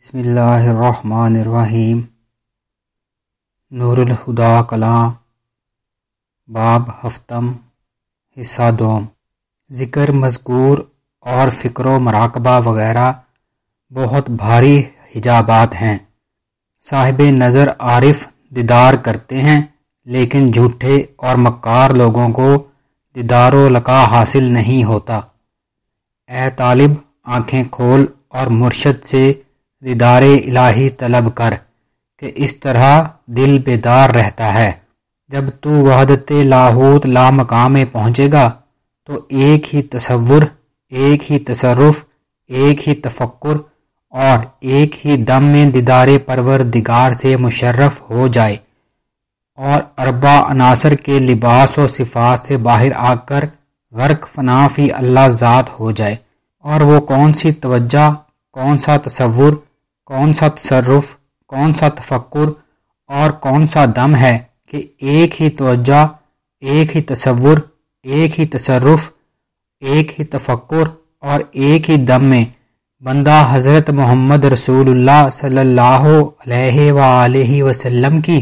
بسم اللہ الرحمن الرحیم۔ نور الہدا کلام باب ہفتم، حصہ دوم۔ ذکر، مذکور اور فکر و مراقبہ وغیرہ بہت بھاری حجابات ہیں۔ صاحب نظر عارف دیدار کرتے ہیں، لیکن جھوٹے اور مکار لوگوں کو دیدار و لقا حاصل نہیں ہوتا۔ اے طالب، آنکھیں کھول اور مرشد سے دیدار الہی طلب کر کہ اس طرح دل بیدار رہتا ہے۔ جب تو وحدت لاہوت لا مقام پہنچے گا، تو ایک ہی تصور، ایک ہی تصرف، ایک ہی تفکر اور ایک ہی دم میں دیدار پرور دگار سے مشرف ہو جائے۔ اور اربا عناصر کے لباس و صفات سے باہر آ کر غرق فنافی اللہ ذات ہو جائے۔ اور وہ کون سی توجہ، کون سا تصور کون سا تصرف، کون سا تفکر اور کون سا دم ہے کہ ایک ہی توجہ، ایک ہی تصور، ایک ہی تصرف، ایک ہی تفکر اور ایک ہی دم میں بندہ حضرت محمد رسول اللہ صلی اللہ علیہ وآلہ وسلم کی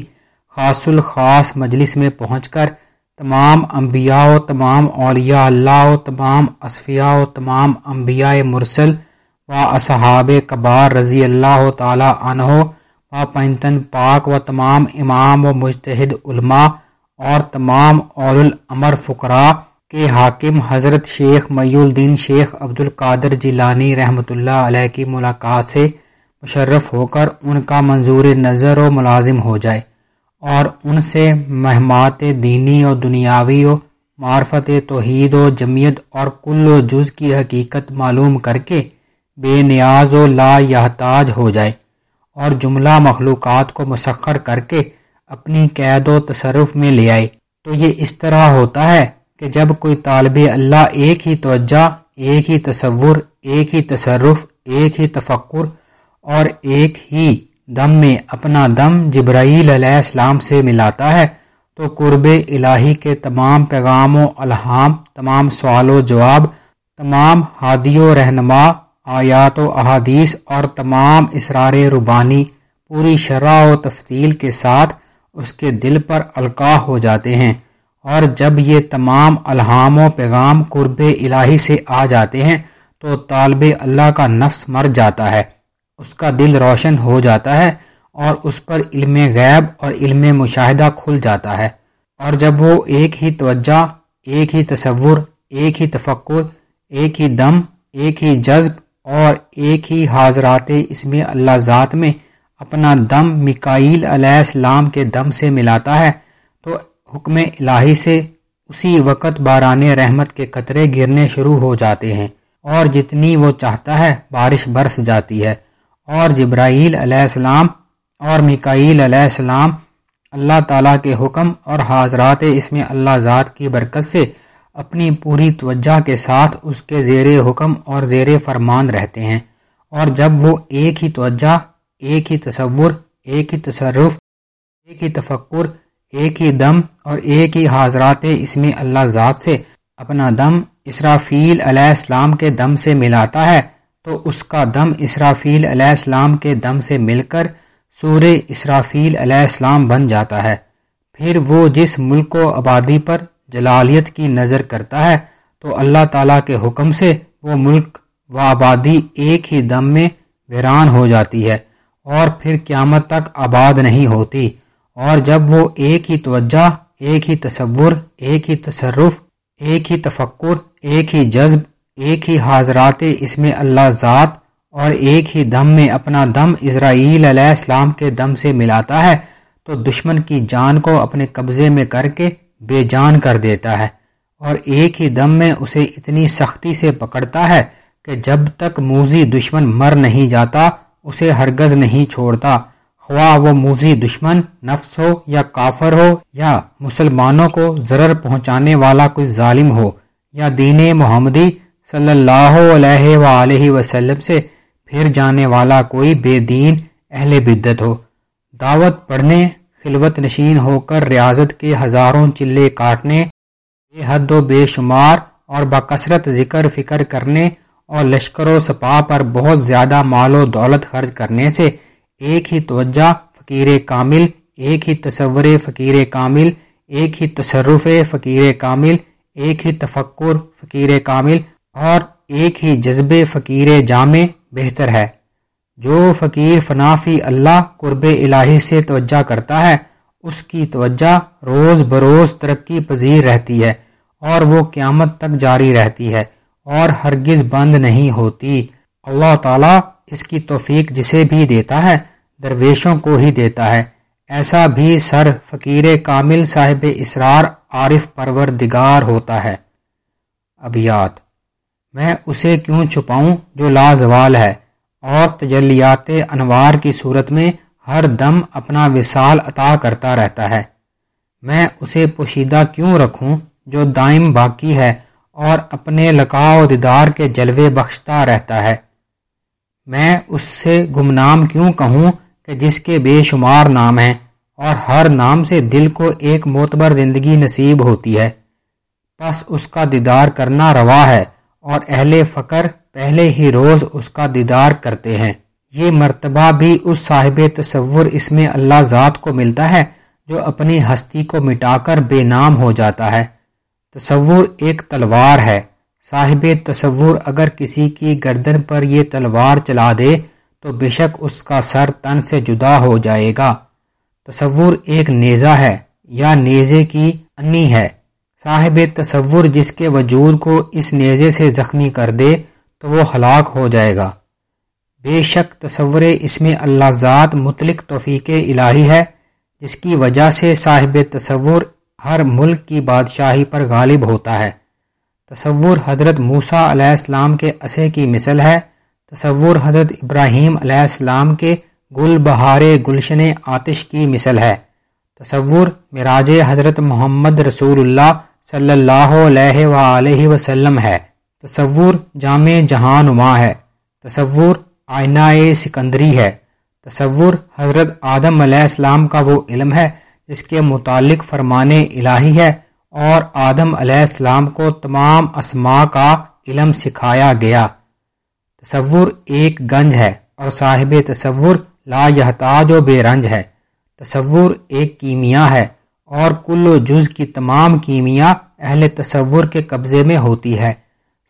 خاص الخاص مجلس میں پہنچ کر تمام انبیاء و تمام اولیاء، اللہ و تمام اصفیاء و تمام انبیاء مرسل و اصحاب کبار رضی اللہ تعالی عنہ و پنتن پاک و تمام امام و مجتہد علماء اور تمام اول الامر فقراء کے حاکم حضرت شیخ می الدین شیخ عبد القادر جیلانی رحمۃ اللہ علیہ کی ملاقات سے مشرف ہو کر ان کا منظور نظر و ملازم ہو جائے اور ان سے مہمات دینی و دنیاوی و معرفت توحید و جمیت اور کل و جز کی حقیقت معلوم کر کے بے نیاز و لا یحتاج ہو جائے اور جملہ مخلوقات کو مسخر کر کے اپنی قید و تصرف میں لے آئے۔ تو یہ اس طرح ہوتا ہے کہ جب کوئی طالب اللہ ایک ہی توجہ، ایک ہی تصور، ایک ہی تصرف، ایک ہی تفکر اور ایک ہی دم میں اپنا دم جبرائیل علیہ السلام سے ملاتا ہے، تو قرب الہی کے تمام پیغام و الہام، تمام سوال و جواب، تمام ہادی و رہنما آیات و احادیث اور تمام اسرار ربانی پوری شرح و تفصیل کے ساتھ اس کے دل پر القاع ہو جاتے ہیں اور جب یہ تمام الہام و پیغام قرب الہی سے آ جاتے ہیں تو طالب اللہ کا نفس مر جاتا ہے، اس کا دل روشن ہو جاتا ہے اور اس پر علم غیب اور علم مشاہدہ کھل جاتا ہے۔ اور جب وہ ایک ہی توجہ، ایک ہی تصور، ایک ہی تفکر، ایک ہی دم، ایک ہی جذب اور ایک ہی حاضرات اس میں اللہ ذات میں اپنا دم مکائیل علیہ السلام کے دم سے ملاتا ہے، تو حکم الہی سے اسی وقت باران رحمت کے قطرے گرنے شروع ہو جاتے ہیں اور جتنی وہ چاہتا ہے بارش برس جاتی ہے۔ اور جبرائیل علیہ السلام اور مکائیل علیہ السلام اللہ تعالیٰ کے حکم اور حاضرات اس میں اللہ ذات کی برکت سے اپنی پوری توجہ کے ساتھ اس کے زیر حکم اور زیر فرمان رہتے ہیں۔ اور جب وہ ایک ہی توجہ، ایک ہی تصور، ایک ہی تصرف، ایک ہی تفکر، ایک ہی دم اور ایک ہی حاضرات اس میں اللہ ذات سے اپنا دم اسرافیل علیہ السلام کے دم سے ملاتا ہے، تو اس کا دم اسرافیل علیہ السلام کے دم سے مل کر سور اسرافیل علیہ السلام بن جاتا ہے۔ پھر وہ جس ملک و آبادی پر جلالیت کی نظر کرتا ہے تو اللہ تعالیٰ کے حکم سے وہ ملک و آبادی ایک ہی دم میں ویران ہو جاتی ہے اور پھر قیامت تک آباد نہیں ہوتی اور جب وہ ایک ہی توجہ، ایک ہی تصور، ایک ہی تصرف، ایک ہی تفکر، ایک ہی جذب، ایک ہی حاضرات اس میں اللہ ذات اور ایک ہی دم میں اپنا دم اسرائیل علیہ السلام کے دم سے ملاتا ہے تو دشمن کی جان کو اپنے قبضے میں کر کے بے جان کر دیتا ہے اور ایک ہی دم میں اسے اتنی سختی سے پکڑتا ہے کہ جب تک موزی دشمن مر نہیں جاتا، اسے ہرگز نہیں چھوڑتا۔ خواہ وہ موزی دشمن، نفس ہو یا کافر ہو یا مسلمانوں کو ضرر پہنچانے والا کوئی ظالم ہو یا دین محمدی صلی اللہ علیہ وآلہ وسلم سے پھر جانے والا کوئی بے دین، اہل بدت ہو۔ دعوت پڑھنے خلوت نشین ہو کر ریاضت کے ہزاروں چلے کاٹنے، بے حد و بے شمار اور بکثرت ذکر فکر کرنے اور لشکر و سپا پر بہت زیادہ مال و دولت خرچ کرنے سے ایک ہی توجہ فقیر کامل، ایک ہی تصور فقیر کامل، ایک ہی تصرف فقیر کامل، ایک ہی تفکر فقیر کامل اور ایک ہی جذب فقیر جامع بہتر ہے۔ جو فقیر فنافی اللہ قرب الہی سے توجہ کرتا ہے، اس کی توجہ روز بروز ترقی پذیر رہتی ہے اور وہ قیامت تک جاری رہتی ہے اور ہرگز بند نہیں ہوتی۔ اللہ تعالیٰ اس کی توفیق جسے بھی دیتا ہے، درویشوں کو ہی دیتا ہے۔ ایسا بھی سر فقیر کامل صاحب اسرار عارف پرور دگار ہوتا ہے۔ ابیات میں اسے کیوں چھپاؤں جو لازوال ہے؟ اور تجلیات انوار کی صورت میں ہر دم اپنا وصال عطا کرتا رہتا ہے۔ میں اسے پوشیدہ کیوں رکھوں جو دائم باقی ہے اور اپنے لقاء و دیدار کے جلوے بخشتا رہتا ہے؟ میں اس سے گمنام کیوں کہوں کہ جس کے بے شمار نام ہیں اور ہر نام سے دل کو ایک معتبر زندگی نصیب ہوتی ہے۔ بس اس کا دیدار کرنا روا ہے اور اہل فقر پہلے ہی روز اس کا دیدار کرتے ہیں۔ یہ مرتبہ بھی اس صاحب تصور اس میں اللہ ذات کو ملتا ہے جو اپنی ہستی کو مٹا کر بے نام ہو جاتا ہے۔ تصور ایک تلوار ہے۔ صاحب تصور اگر کسی کی گردن پر یہ تلوار چلا دے تو بے شک اس کا سر تن سے جدا ہو جائے گا۔ تصور ایک نیزہ ہے یا نیزے کی انی ہے۔ صاحب تصور جس کے وجود کو اس نیزے سے زخمی کر دے تو وہ ہلاک ہو جائے گا۔ بے شک تصور اس میں اللہ ذات مطلق توفیق الہی ہے، جس کی وجہ سے صاحب تصور ہر ملک کی بادشاہی پر غالب ہوتا ہے۔ تصور حضرت موسیٰ علیہ السلام کے عصے کی مثل ہے۔ تصور حضرت ابراہیم علیہ السلام کے گل بہار گلشن آتش کی مثل ہے۔ تصور مراج حضرت محمد رسول اللہ صلی اللہ علیہ وآلہ وسلم ہے۔ تصور جامع جہاں نما ہے۔ تصور آئینہ سکندری ہے۔ تصور حضرت آدم علیہ السلام کا وہ علم ہے جس کے متعلق فرمان الہی ہے اور آدم علیہ السلام کو تمام اسماء کا علم سکھایا گیا۔ تصور ایک گنج ہے اور صاحب تصور لا یحتاج و بے رنج ہے۔ تصور ایک کیمیا ہے اور کل و جز کی تمام کیمیا اہل تصور کے قبضے میں ہوتی ہے۔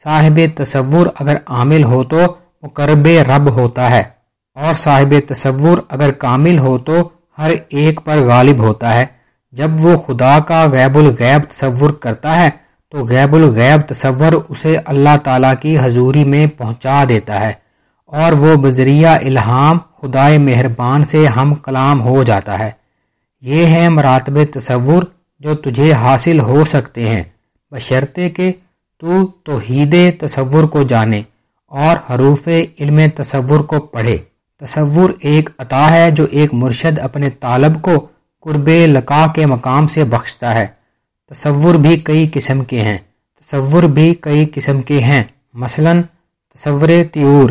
صاحب تصور اگر عامل ہو تو مقرب رب ہوتا ہے اور صاحب تصور اگر کامل ہو تو ہر ایک پر غالب ہوتا ہے۔ جب وہ خدا کا غیب الغیب تصور کرتا ہے تو غیب الغیب تصور اسے اللہ تعالیٰ کی حضوری میں پہنچا دیتا ہے اور وہ بذریعہ الہام خدائے مہربان سے ہم کلام ہو جاتا ہے۔ یہ ہے مراتب تصور جو تجھے حاصل ہو سکتے ہیں۔ بشرطے کہ تو توحید تصور کو جانے اور حروف علم تصور کو پڑھے۔ تصور ایک عطا ہے جو ایک مرشد اپنے طالب کو قرب لقا کے مقام سے بخشتا ہے۔ تصور بھی کئی قسم کے ہیں۔ تصور بھی کئی قسم کے ہیں۔ مثلا، تصور تیور،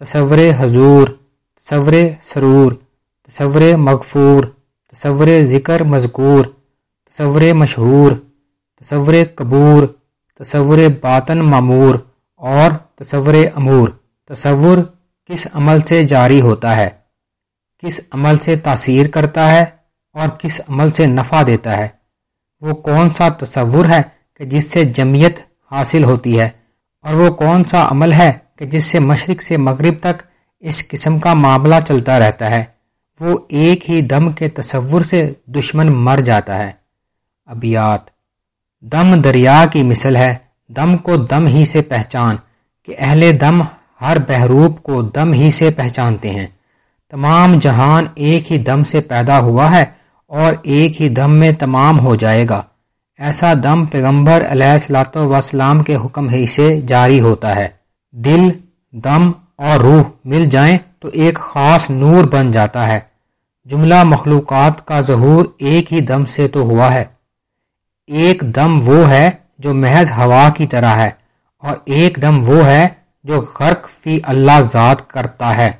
تصور حضور، تصور سرور، تصور مغفور، تصور ذکر مذکور، تصور مشہور، تصور قبور تصور باطن معمور اور تصور امور۔ تصور کس عمل سے جاری ہوتا ہے؟ کس عمل سے تاثیر کرتا ہے اور کس عمل سے نفع دیتا ہے؟ وہ کون سا تصور ہے کہ جس سے جمعیت حاصل ہوتی ہے؟ اور وہ کون سا عمل ہے کہ جس سے مشرق سے مغرب تک اس قسم کا معاملہ چلتا رہتا ہے؟ وہ ایک ہی دم کے تصور سے دشمن مر جاتا ہے۔ ابیات۔ دم دریا کی مثل ہے۔ دم کو دم ہی سے پہچان۔ کہ اہل دم ہر بحروب کو دم ہی سے پہچانتے ہیں۔ تمام جہان ایک ہی دم سے پیدا ہوا ہے اور ایک ہی دم میں تمام ہو جائے گا۔ ایسا دم پیغمبر علیہ السلاۃ وسلام کے حکم ہی سے جاری ہوتا ہے۔ دل، دم اور روح مل جائیں تو ایک خاص نور بن جاتا ہے۔ جملہ مخلوقات کا ظہور ایک ہی دم سے تو ہوا ہے۔ ایک دم وہ ہے جو محض ہوا کی طرح ہے، اور ایک دم وہ ہے جو غرق فی اللہ ذات کرتا ہے۔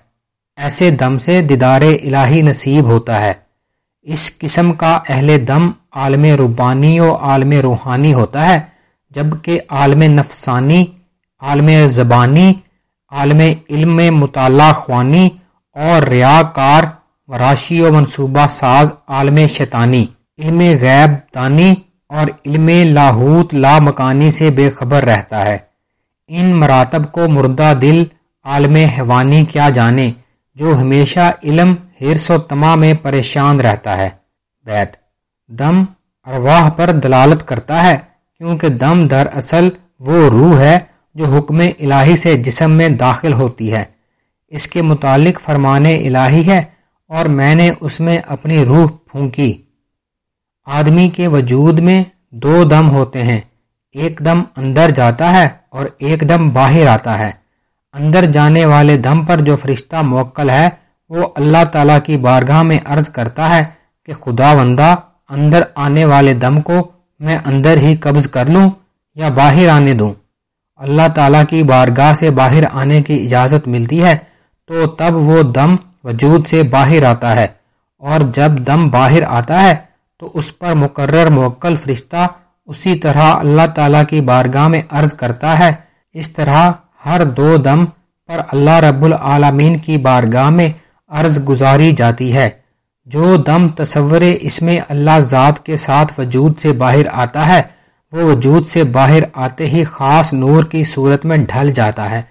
ایسے دم سے دیدار الہی نصیب ہوتا ہے۔ اس قسم کا اہل دم عالم ربانی و عالم روحانی ہوتا ہے، جبکہ عالم نفسانی، عالم زبانی، عالم علم مطالعہ خوانی اور ریا کار وراشی و منصوبہ ساز عالم شیطانی، علم غیب دانی اور علم لاہوت لا مکانی سے بے خبر رہتا ہے۔ ان مراتب کو مردہ دل، عالم حیوانی کیا جانے، جو ہمیشہ علم ہرس و تما میں پریشان رہتا ہے۔ بیت۔ دم ارواح پر دلالت کرتا ہے، کیونکہ دم در اصل وہ روح ہے جو حکم الہی سے جسم میں داخل ہوتی ہے۔ اس کے متعلق فرمان الہی ہے اور میں نے اس میں اپنی روح پھونکی۔ آدمی کے وجود میں دو دم ہوتے ہیں۔ ایک دم اندر جاتا ہے اور ایک دم باہر آتا ہے۔ اندر جانے والے دم پر جو فرشتہ موکل ہے، وہ اللہ تعالیٰ کی بارگاہ میں عرض کرتا ہے کہ خدا وندہ اندر آنے والے دم کو میں اندر ہی قبض کر لوں یا باہر آنے دوں۔ اللہ تعالیٰ کی بارگاہ سے باہر آنے کی اجازت ملتی ہے، تو تب وہ دم وجود سے باہر آتا ہے۔ اور جب دم باہر آتا ہے تو اس پر مقرر موکل فرشتہ اسی طرح اللہ تعالیٰ کی بارگاہ میں عرض کرتا ہے۔ اس طرح ہر دو دم پر اللہ رب العالمین کی بارگاہ میں عرض گزاری جاتی ہے۔ جو دم تصور اس میں اللہ ذات کے ساتھ وجود سے باہر آتا ہے، وہ وجود سے باہر آتے ہی خاص نور کی صورت میں ڈھل جاتا ہے۔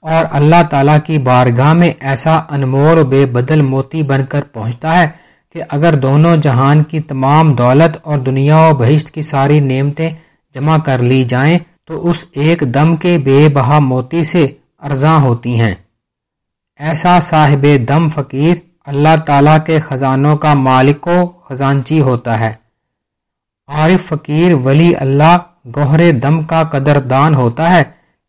اور اللہ تعالیٰ کی بارگاہ میں ایسا انمول و بے بدل موتی بن کر پہنچتا ہے کہ اگر دونوں جہان کی تمام دولت اور دنیا و بہشت کی ساری نعمتیں جمع کر لی جائیں، تو اس ایک دم کے بے بہا موتی سے ارزاں ہوتی ہیں۔ ایسا صاحب دم فقیر اللہ تعالیٰ کے خزانوں کا مالک و خزانچی ہوتا ہے۔ عارف فقیر ولی اللہ گہرے دم کا قدر دان ہوتا ہے،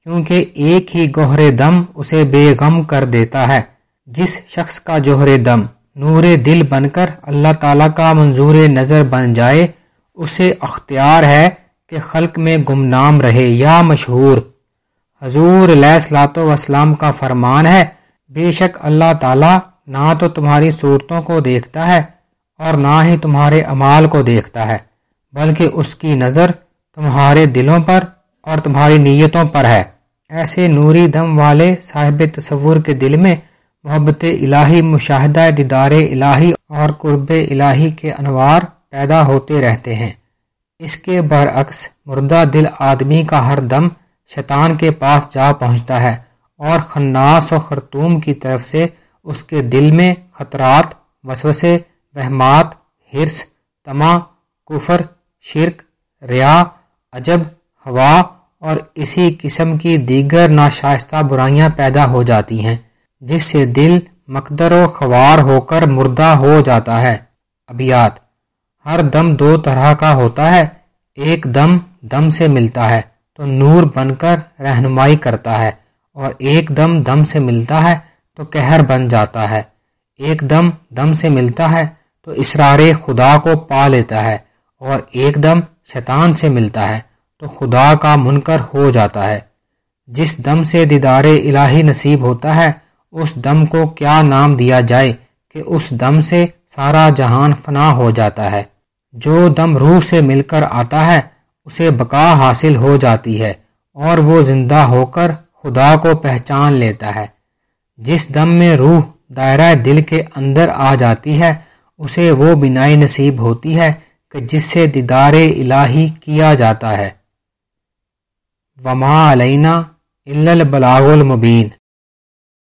کیونکہ ایک ہی گہرے دم اسے بے غم کر دیتا ہے، جس شخص کا جوہر دم۔ نور دل بن کر اللہ تعالیٰ کا منظور نظر بن جائے، اسے اختیار ہے کہ خلق میں گمنام رہے یا مشہور۔ حضور علیہ السلاۃ وسلام کا فرمان ہے، بے شک اللہ تعالیٰ نہ تو تمہاری صورتوں کو دیکھتا ہے اور نہ ہی تمہارے امال کو دیکھتا ہے، بلکہ اس کی نظر تمہارے دلوں پر اور تمہاری نیتوں پر ہے۔ ایسے نوری دم والے صاحب تصور کے دل میں محبت الہی، مشاہدہ دیدار الہی اور قرب الہی کے انوار پیدا ہوتے رہتے ہیں۔ اس کے برعکس مردہ دل آدمی کا ہر دم شیطان کے پاس جا پہنچتا ہے اور خناس و خرطوم کی طرف سے اس کے دل میں خطرات، وسوسے، وہمات، ہرس، تما، کفر، شرک، ریا، عجب، ہوا اور اسی قسم کی دیگر ناشائستہ برائیاں پیدا ہو جاتی ہیں۔ جس سے دل مقدر و خوار ہو کر مردہ ہو جاتا ہے۔ ابیات۔ ہر دم دو طرح کا ہوتا ہے۔ ایک دم دم سے ملتا ہے۔ تو نور بن کر رہنمائی کرتا ہے۔ اور ایک دم دم سے ملتا ہے تو کہر بن جاتا ہے۔ ایک دم دم سے ملتا ہے تو اسرار خدا کو پا لیتا ہے۔ اور ایک دم شیطان سے ملتا ہے تو خدا کا منکر ہو جاتا ہے۔ جس دم سے دیدار الہی نصیب ہوتا ہے اس دم کو کیا نام دیا جائے کہ اس دم سے سارا جہان فنا ہو جاتا ہے۔ جو دم روح سے مل کر آتا ہے، اسے بقا حاصل ہو جاتی ہے اور وہ زندہ ہو کر خدا کو پہچان لیتا ہے۔ جس دم میں روح دائرہ دل کے اندر آ جاتی ہے، اسے وہ بینائی نصیب ہوتی ہے کہ جس سے دیدار الہی کیا جاتا ہے۔ وما علینا البلاغ المبین